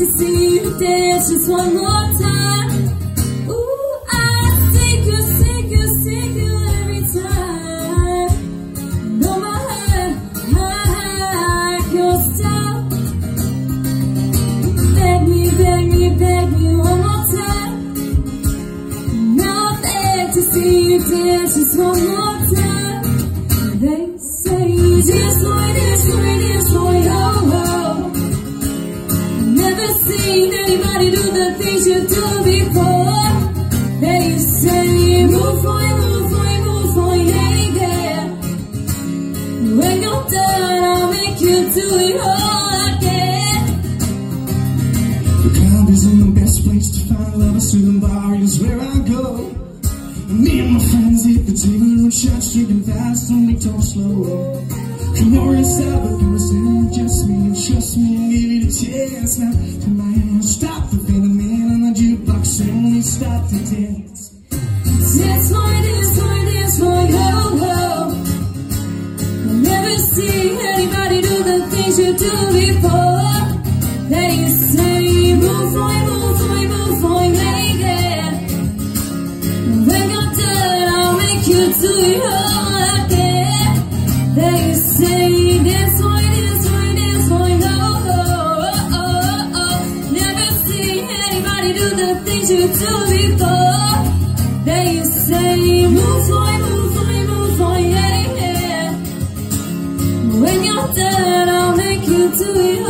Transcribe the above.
to see you dance just one more time. Ooh, I you, you, you every time. No style. Beg me, beg me, beg me one more time. To see you dance just one more seen anybody do the things you do before. They say move for it, move for it, move for it, yeah. When you're done, I'll make you do it all again. The club isn't the best place to find lovers, so the bar is where I go. Me and my friends hit the table with shots, drinking fast and we talk slow. Come on inside, but you was in just me trust me give it a chance. Now, come on, stop the feeling on the jukebox and we stop to dance. Dance for dance for dance for it, oh, oh. I've never seen anybody do the things you do before. They say move it, move it, move you say move it, move it, move it, yeah. When you're done, I'll make you do it